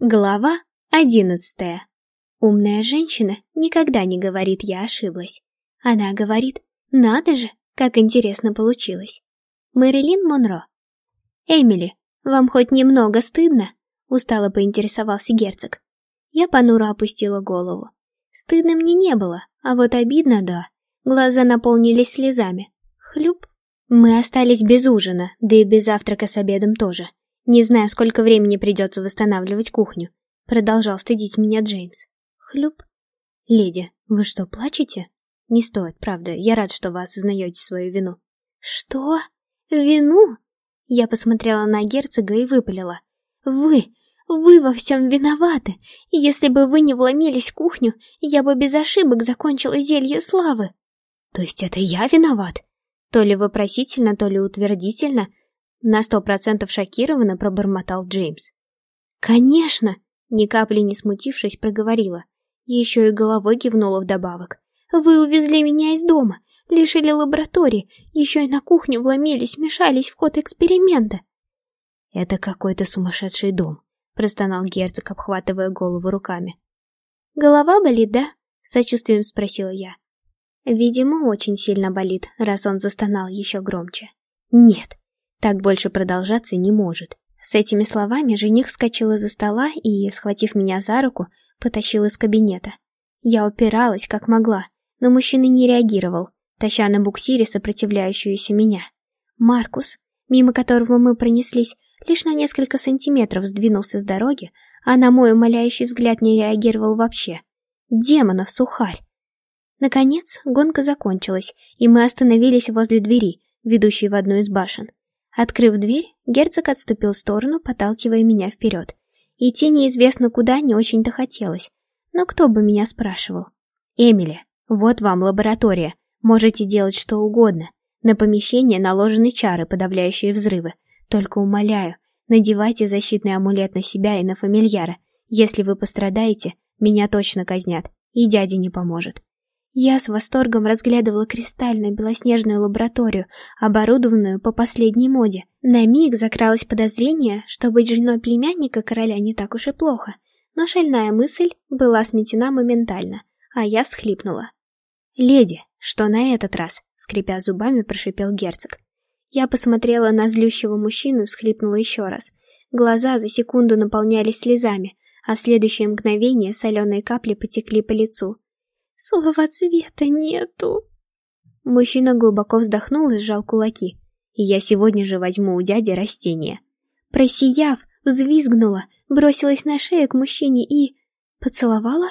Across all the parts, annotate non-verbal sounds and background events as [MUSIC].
Глава одиннадцатая. Умная женщина никогда не говорит «я ошиблась». Она говорит «надо же, как интересно получилось». Мэрилин Монро. «Эмили, вам хоть немного стыдно?» — устало поинтересовался герцог. Я понуро опустила голову. Стыдно мне не было, а вот обидно — да. Глаза наполнились слезами. Хлюп. Мы остались без ужина, да и без завтрака с обедом тоже. Не знаю, сколько времени придется восстанавливать кухню. Продолжал стыдить меня Джеймс. Хлюп. Леди, вы что, плачете? Не стоит, правда. Я рад, что вы осознаете свою вину. Что? Вину? Я посмотрела на герцога и выпалила. Вы, вы во всем виноваты. Если бы вы не вломились в кухню, я бы без ошибок закончила зелье славы. То есть это я виноват? То ли вопросительно, то ли утвердительно — на сто процентов шокированно пробормотал Джеймс. «Конечно!» — ни капли не смутившись, проговорила. Еще и головой кивнула вдобавок. «Вы увезли меня из дома, лишили лаборатории, еще и на кухню вломились, мешались в ход эксперимента». «Это какой-то сумасшедший дом», — простонал герцог, обхватывая голову руками. «Голова болит, да?» — сочувствием спросила я. Видимо, очень сильно болит, раз он застонал еще громче. «Нет, так больше продолжаться не может. С этими словами жених вскочил из-за стола и, схватив меня за руку, потащил из кабинета. Я упиралась, как могла, но мужчина не реагировал, таща на буксире сопротивляющуюся меня. Маркус, мимо которого мы пронеслись, лишь на несколько сантиметров сдвинулся с дороги, а на мой умоляющий взгляд не реагировал вообще. Демонов сухарь! Наконец, гонка закончилась, и мы остановились возле двери, ведущей в одну из башен. Открыв дверь, герцог отступил в сторону, подталкивая меня вперед. Идти неизвестно куда не очень-то хотелось. Но кто бы меня спрашивал? «Эмили, вот вам лаборатория. Можете делать что угодно. На помещение наложены чары, подавляющие взрывы. Только умоляю, надевайте защитный амулет на себя и на фамильяра. Если вы пострадаете, меня точно казнят, и дяде не поможет. Я с восторгом разглядывала кристальную белоснежную лабораторию, оборудованную по последней моде. На миг закралось подозрение, что быть женой племянника короля не так уж и плохо, но шальная мысль была сметена моментально, а я всхлипнула. «Леди, что на этот раз?» — скрипя зубами, прошипел герцог. Я посмотрела на злющего мужчину и всхлипнула еще раз. Глаза за секунду наполнялись слезами, а в следующее мгновение соленые капли потекли по лицу. Слова цвета нету. Мужчина глубоко вздохнул и сжал кулаки. я сегодня же возьму у дяди растение. Просияв, взвизгнула, бросилась на шею к мужчине и... Поцеловала?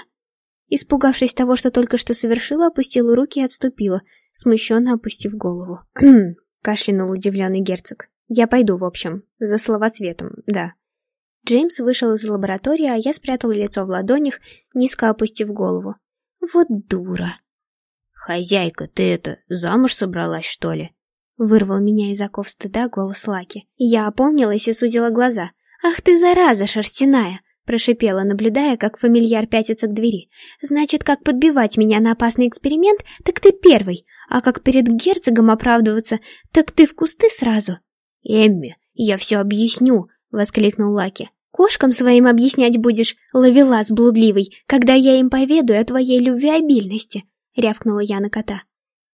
Испугавшись того, что только что совершила, опустила руки и отступила, смущенно опустив голову. [CLEARS THROAT] кашлянул удивленный герцог. «Я пойду, в общем, за словоцветом, да». Джеймс вышел из лаборатории, а я спрятала лицо в ладонях, низко опустив голову. Вот дура. «Хозяйка, ты это, замуж собралась, что ли?» Вырвал меня из оков стыда голос Лаки. Я опомнилась и сузила глаза. «Ах ты, зараза шерстяная!» Прошипела, наблюдая, как фамильяр пятится к двери. «Значит, как подбивать меня на опасный эксперимент, так ты первый, а как перед герцогом оправдываться, так ты в кусты сразу». «Эмми, я все объясню!» — воскликнул Лаки. Кошкам своим объяснять будешь, ловелас блудливый, когда я им поведаю о твоей любвеобильности, рявкнула я на кота.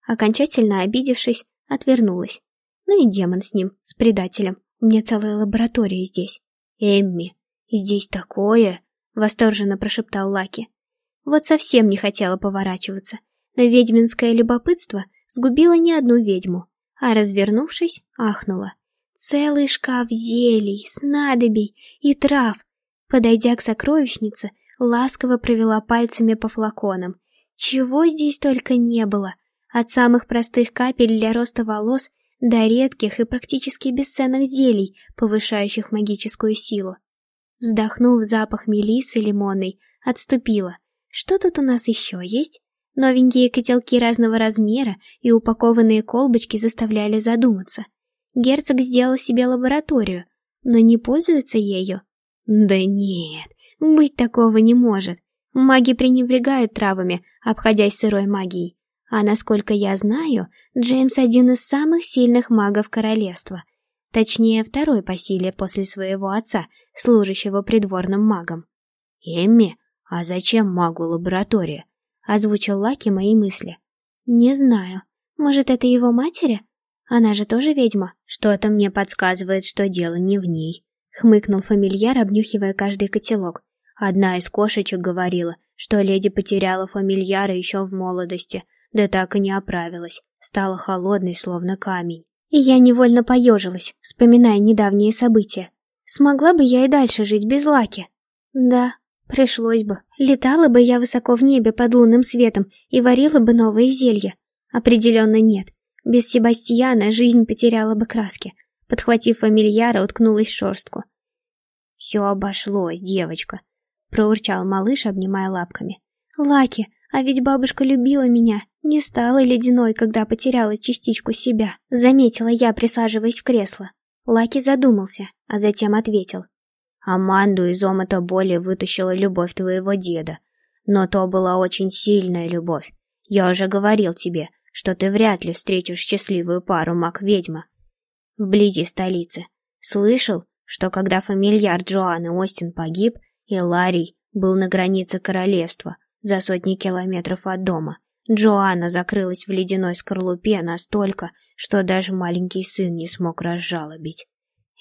Окончательно обидевшись, отвернулась. Ну и демон с ним, с предателем. У меня целая лаборатория здесь. Эмми, здесь такое, восторженно прошептал Лаки. Вот совсем не хотела поворачиваться, но ведьминское любопытство сгубило не одну ведьму, а развернувшись, ахнула. Целый шкаф зелий, снадобий и трав. Подойдя к сокровищнице, ласково провела пальцами по флаконам. Чего здесь только не было. От самых простых капель для роста волос до редких и практически бесценных зелий, повышающих магическую силу. Вздохнув запах мелисы лимонной, отступила. Что тут у нас еще есть? Новенькие котелки разного размера и упакованные колбочки заставляли задуматься — Герцог сделал себе лабораторию, но не пользуется ею. Да нет, быть такого не может. Маги пренебрегают травами, обходясь сырой магией. А насколько я знаю, Джеймс один из самых сильных магов королевства. Точнее, второй по силе после своего отца, служащего придворным магом. «Эмми, а зачем магу лаборатория?» — озвучил Лаки мои мысли. «Не знаю. Может, это его матери? Она же тоже ведьма. Что-то мне подсказывает, что дело не в ней», — хмыкнул фамильяр, обнюхивая каждый котелок. Одна из кошечек говорила, что леди потеряла фамильяра еще в молодости, да так и не оправилась, стала холодной, словно камень. И я невольно поежилась, вспоминая недавние события. Смогла бы я и дальше жить без Лаки? Да, пришлось бы. Летала бы я высоко в небе под лунным светом и варила бы новые зелья. Определенно нет. Без Себастьяна жизнь потеряла бы краски. Подхватив фамильяра, уткнулась в шерстку. «Все обошлось, девочка», — проурчал малыш, обнимая лапками. «Лаки, а ведь бабушка любила меня, не стала ледяной, когда потеряла частичку себя. Заметила я, присаживаясь в кресло. Лаки задумался, а затем ответил. Аманду из омута боли вытащила любовь твоего деда. Но то была очень сильная любовь. Я уже говорил тебе, что ты вряд ли встретишь счастливую пару маг-ведьма вблизи столицы. Слышал, что когда фамильяр Джоанны Остин погиб, и Ларий был на границе королевства, за сотни километров от дома. Джоанна закрылась в ледяной скорлупе настолько, что даже маленький сын не смог разжалобить.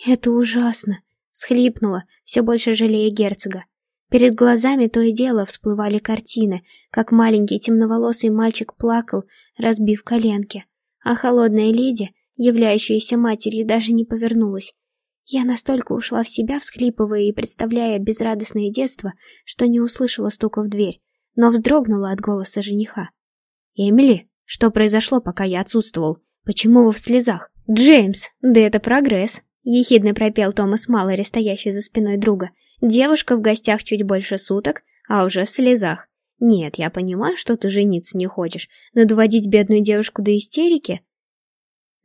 «Это ужасно!» — всхлипнула, все больше жалея герцога. Перед глазами то и дело всплывали картины, как маленький темноволосый мальчик плакал, разбив коленки, а холодная леди, являющаяся матерью, даже не повернулась. Я настолько ушла в себя, всхлипывая и представляя безрадостное детство, что не услышала стука в дверь но вздрогнула от голоса жениха. «Эмили, что произошло, пока я отсутствовал? Почему вы в слезах?» «Джеймс, да это прогресс!» — ехидно пропел Томас Маллори, стоящий за спиной друга. «Девушка в гостях чуть больше суток, а уже в слезах. Нет, я понимаю, что ты жениться не хочешь, но доводить бедную девушку до истерики...»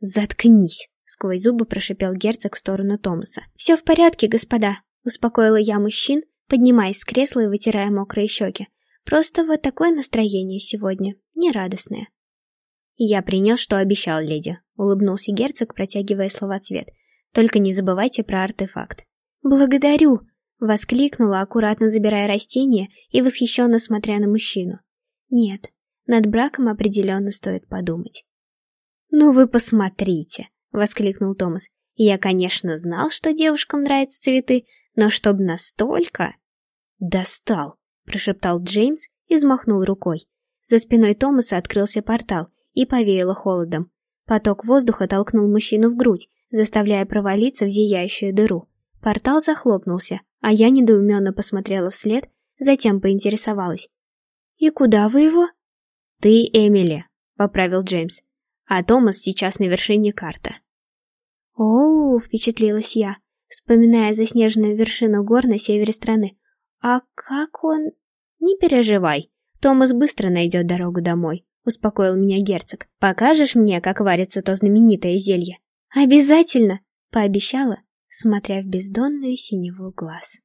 «Заткнись!» — сквозь зубы прошипел герцог в сторону Томаса. «Все в порядке, господа», — успокоила я мужчин, поднимаясь с кресла и вытирая мокрые щеки. Просто вот такое настроение сегодня, нерадостное. «Я принес, что обещал, леди», — улыбнулся герцог, протягивая слова цвет. «Только не забывайте про артефакт». «Благодарю!» — воскликнула, аккуратно забирая растение и восхищенно смотря на мужчину. «Нет, над браком определенно стоит подумать». «Ну вы посмотрите!» — воскликнул Томас. «Я, конечно, знал, что девушкам нравятся цветы, но чтоб настолько...» «Достал!» — прошептал Джеймс и взмахнул рукой. За спиной Томаса открылся портал и повеяло холодом. Поток воздуха толкнул мужчину в грудь, заставляя провалиться в зияющую дыру. Портал захлопнулся, а я недоуменно посмотрела вслед, затем поинтересовалась. «И куда вы его?» «Ты Эмили», — поправил Джеймс. «А Томас сейчас на вершине карты». «Оу», — впечатлилась я, вспоминая заснеженную вершину гор на севере страны. «А как он...» «Не переживай, Томас быстро найдет дорогу домой», — успокоил меня герцог. «Покажешь мне, как варится то знаменитое зелье?» «Обязательно!» — пообещала, смотря в бездонную синеву глаз.